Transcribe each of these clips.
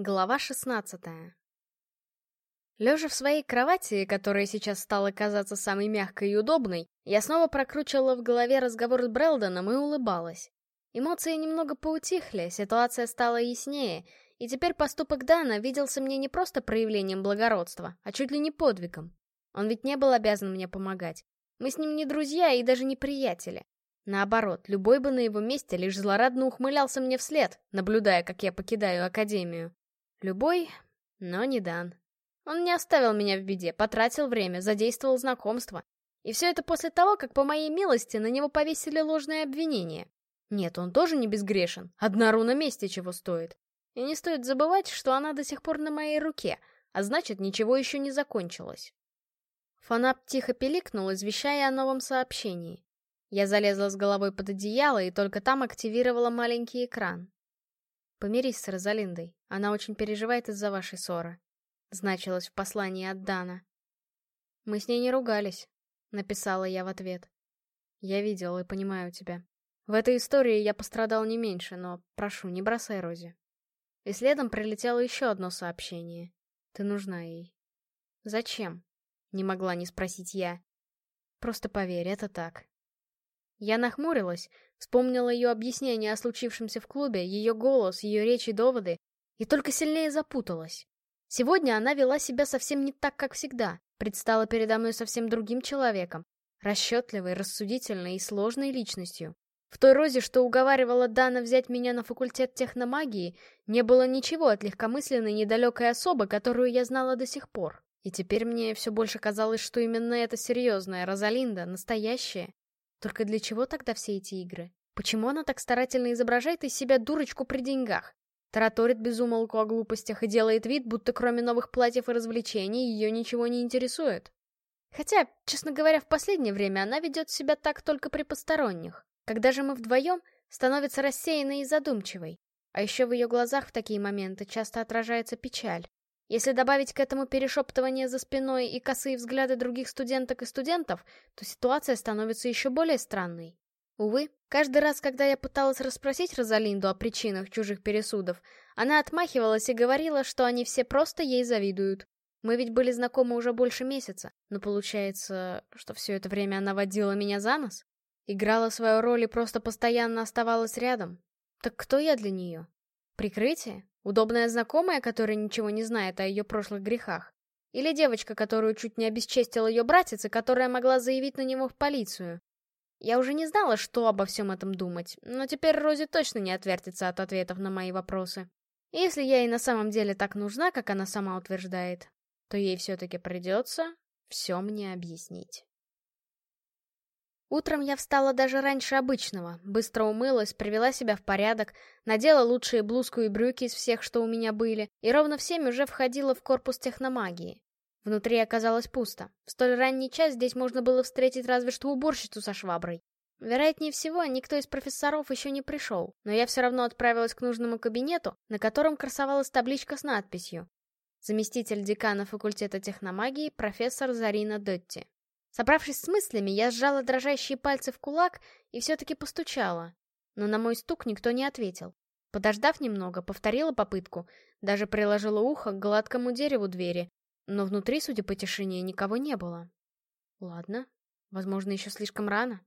Глава 16 Лежа в своей кровати, которая сейчас стала казаться самой мягкой и удобной, я снова прокручивала в голове разговор с Брэлдоном и улыбалась. Эмоции немного поутихли, ситуация стала яснее, и теперь поступок Дана виделся мне не просто проявлением благородства, а чуть ли не подвигом. Он ведь не был обязан мне помогать. Мы с ним не друзья и даже не приятели. Наоборот, любой бы на его месте лишь злорадно ухмылялся мне вслед, наблюдая, как я покидаю Академию. Любой, но не Дан. Он не оставил меня в беде, потратил время, задействовал знакомство. И все это после того, как по моей милости на него повесили ложное обвинение. Нет, он тоже не безгрешен. Одна руна месте чего стоит. И не стоит забывать, что она до сих пор на моей руке, а значит, ничего еще не закончилось. Фанап тихо пиликнул, извещая о новом сообщении. Я залезла с головой под одеяло и только там активировала маленький экран. Помирись с Розалиндой. Она очень переживает из-за вашей ссоры. Значилось в послании от Дана. Мы с ней не ругались, написала я в ответ. Я видел и понимаю тебя. В этой истории я пострадал не меньше, но прошу, не бросай Рози. И следом прилетело еще одно сообщение. Ты нужна ей. Зачем? Не могла не спросить я. Просто поверь, это так. Я нахмурилась, вспомнила ее объяснение о случившемся в клубе, ее голос, ее речи и доводы, и только сильнее запуталась. Сегодня она вела себя совсем не так, как всегда, предстала передо мной совсем другим человеком, расчетливой, рассудительной и сложной личностью. В той розе, что уговаривала Дана взять меня на факультет техномагии, не было ничего от легкомысленной недалекой особы, которую я знала до сих пор. И теперь мне все больше казалось, что именно эта серьезная Розалинда, настоящая, только для чего тогда все эти игры? Почему она так старательно изображает из себя дурочку при деньгах? Тараторит безумолку о глупостях и делает вид, будто кроме новых платьев и развлечений ее ничего не интересует. Хотя, честно говоря, в последнее время она ведет себя так только при посторонних. Когда же мы вдвоем, становится рассеянной и задумчивой. А еще в ее глазах в такие моменты часто отражается печаль. Если добавить к этому перешептывание за спиной и косые взгляды других студенток и студентов, то ситуация становится еще более странной. Увы, каждый раз, когда я пыталась расспросить Розалинду о причинах чужих пересудов, она отмахивалась и говорила, что они все просто ей завидуют. Мы ведь были знакомы уже больше месяца, но получается, что все это время она водила меня за нос? Играла свою роль и просто постоянно оставалась рядом. Так кто я для нее? Прикрытие? Удобная знакомая, которая ничего не знает о ее прошлых грехах? Или девочка, которую чуть не обесчестил ее братец и которая могла заявить на него в полицию? Я уже не знала, что обо всем этом думать, но теперь Рози точно не отвертится от ответов на мои вопросы. Если я ей на самом деле так нужна, как она сама утверждает, то ей все-таки придется все мне объяснить. Утром я встала даже раньше обычного, быстро умылась, привела себя в порядок, надела лучшие блузку и брюки из всех, что у меня были, и ровно в семь уже входила в корпус техномагии. Внутри оказалось пусто. В столь ранний час здесь можно было встретить разве что уборщицу со шваброй. Вероятнее всего, никто из профессоров еще не пришел, но я все равно отправилась к нужному кабинету, на котором красовалась табличка с надписью «Заместитель декана факультета техномагии профессор Зарина Дотти». Собравшись с мыслями, я сжала дрожащие пальцы в кулак и все-таки постучала. Но на мой стук никто не ответил. Подождав немного, повторила попытку, даже приложила ухо к гладкому дереву двери, но внутри, судя по тишине, никого не было. Ладно, возможно, еще слишком рано.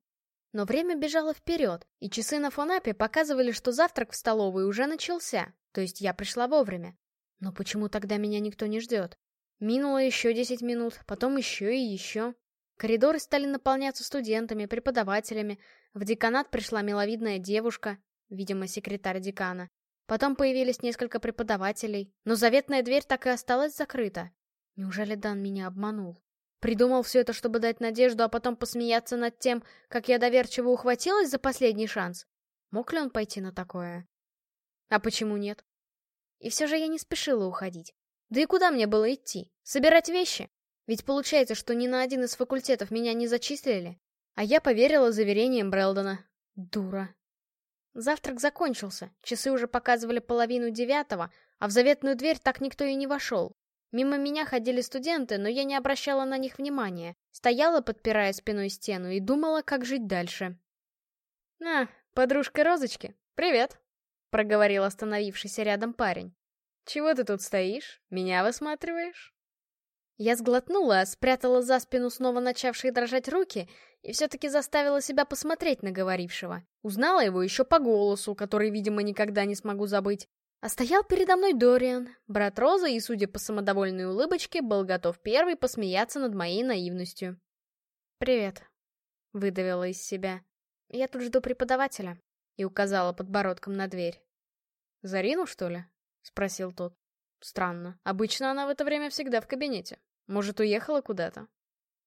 Но время бежало вперед, и часы на фонапе показывали, что завтрак в столовой уже начался, то есть я пришла вовремя. Но почему тогда меня никто не ждет? Минуло еще десять минут, потом еще и еще. Коридоры стали наполняться студентами, преподавателями. В деканат пришла миловидная девушка, видимо, секретарь декана. Потом появились несколько преподавателей, но заветная дверь так и осталась закрыта. Неужели Дан меня обманул? Придумал все это, чтобы дать надежду, а потом посмеяться над тем, как я доверчиво ухватилась за последний шанс? Мог ли он пойти на такое? А почему нет? И все же я не спешила уходить. Да и куда мне было идти? Собирать вещи? Ведь получается, что ни на один из факультетов меня не зачислили. А я поверила заверениям Брэлдона. Дура. Завтрак закончился, часы уже показывали половину девятого, а в заветную дверь так никто и не вошел. Мимо меня ходили студенты, но я не обращала на них внимания. Стояла, подпирая спиной стену, и думала, как жить дальше. «А, подружка Розочки, привет!» — проговорил остановившийся рядом парень. Чего ты тут стоишь? Меня высматриваешь?» Я сглотнула, спрятала за спину снова начавшие дрожать руки и все-таки заставила себя посмотреть на говорившего. Узнала его еще по голосу, который, видимо, никогда не смогу забыть. А стоял передо мной Дориан, брат Розы, и, судя по самодовольной улыбочке, был готов первый посмеяться над моей наивностью. «Привет», — выдавила из себя. «Я тут жду преподавателя», — и указала подбородком на дверь. «Зарину, что ли?» — спросил тот. «Странно. Обычно она в это время всегда в кабинете. Может, уехала куда-то?»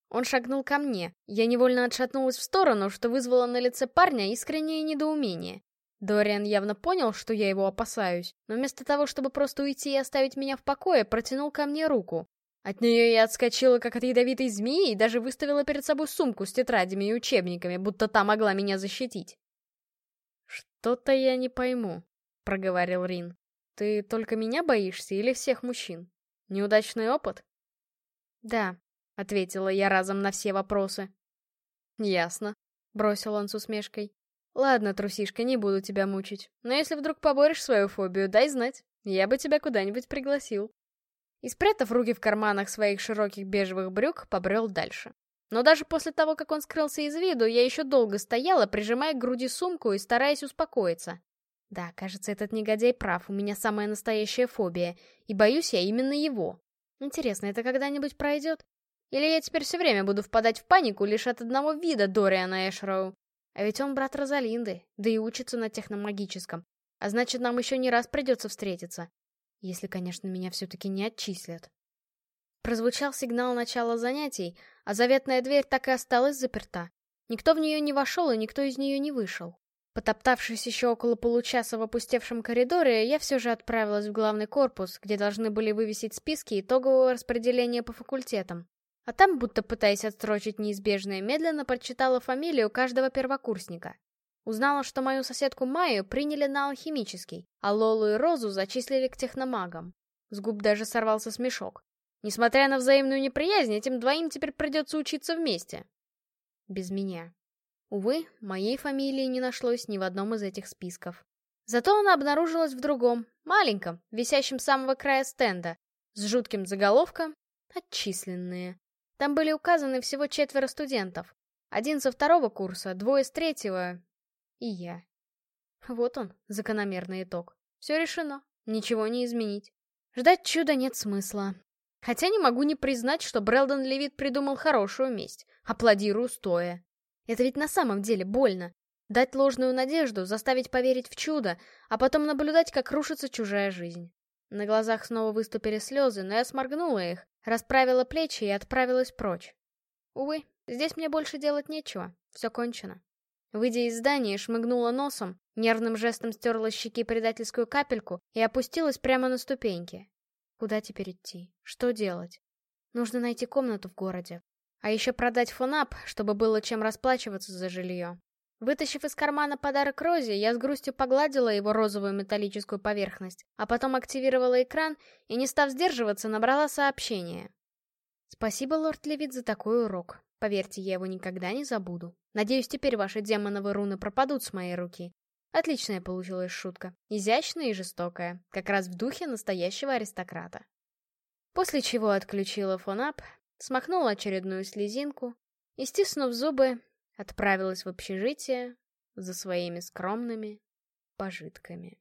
Он шагнул ко мне. Я невольно отшатнулась в сторону, что вызвало на лице парня искреннее недоумение. Дориан явно понял, что я его опасаюсь, но вместо того, чтобы просто уйти и оставить меня в покое, протянул ко мне руку. От нее я отскочила, как от ядовитой змеи, и даже выставила перед собой сумку с тетрадями и учебниками, будто та могла меня защитить. «Что-то я не пойму», — проговорил Рин. «Ты только меня боишься или всех мужчин? Неудачный опыт?» «Да», — ответила я разом на все вопросы. «Ясно», — бросил он с усмешкой. «Ладно, трусишка, не буду тебя мучить. Но если вдруг поборешь свою фобию, дай знать. Я бы тебя куда-нибудь пригласил». И спрятав руки в карманах своих широких бежевых брюк, побрел дальше. Но даже после того, как он скрылся из виду, я еще долго стояла, прижимая к груди сумку и стараясь успокоиться. Да, кажется, этот негодяй прав, у меня самая настоящая фобия, и боюсь я именно его. Интересно, это когда-нибудь пройдет? Или я теперь все время буду впадать в панику лишь от одного вида Дориана Эшроу? А ведь он брат Розалинды, да и учится на техномагическом. А значит, нам еще не раз придется встретиться. Если, конечно, меня все-таки не отчислят. Прозвучал сигнал начала занятий, а заветная дверь так и осталась заперта. Никто в нее не вошел, и никто из нее не вышел. Потоптавшись еще около получаса в опустевшем коридоре, я все же отправилась в главный корпус, где должны были вывесить списки итогового распределения по факультетам. А там, будто пытаясь отстрочить неизбежное, медленно прочитала фамилию каждого первокурсника. Узнала, что мою соседку Майю приняли на алхимический, а Лолу и Розу зачислили к техномагам. С губ даже сорвался смешок. Несмотря на взаимную неприязнь, этим двоим теперь придется учиться вместе. Без меня. Увы, моей фамилии не нашлось ни в одном из этих списков. Зато она обнаружилась в другом, маленьком, висящем с самого края стенда, с жутким заголовком «Отчисленные». Там были указаны всего четверо студентов. Один со второго курса, двое с третьего и я. Вот он, закономерный итог. Все решено, ничего не изменить. Ждать чуда нет смысла. Хотя не могу не признать, что Брэлдон Левит придумал хорошую месть. Аплодирую стоя. Это ведь на самом деле больно. Дать ложную надежду, заставить поверить в чудо, а потом наблюдать, как рушится чужая жизнь. На глазах снова выступили слезы, но я сморгнула их, расправила плечи и отправилась прочь. Увы, здесь мне больше делать нечего, все кончено. Выйдя из здания, шмыгнула носом, нервным жестом стерла с щеки предательскую капельку и опустилась прямо на ступеньки. Куда теперь идти? Что делать? Нужно найти комнату в городе. А еще продать фонап, чтобы было чем расплачиваться за жилье. Вытащив из кармана подарок Розе, я с грустью погладила его розовую металлическую поверхность, а потом активировала экран и, не став сдерживаться, набрала сообщение. Спасибо, лорд Левит, за такой урок. Поверьте, я его никогда не забуду. Надеюсь, теперь ваши демоновые руны пропадут с моей руки. Отличная получилась шутка. Изящная и жестокая. Как раз в духе настоящего аристократа. После чего отключила фонап, смахнула очередную слезинку и, стиснув зубы, отправилась в общежитие за своими скромными пожитками.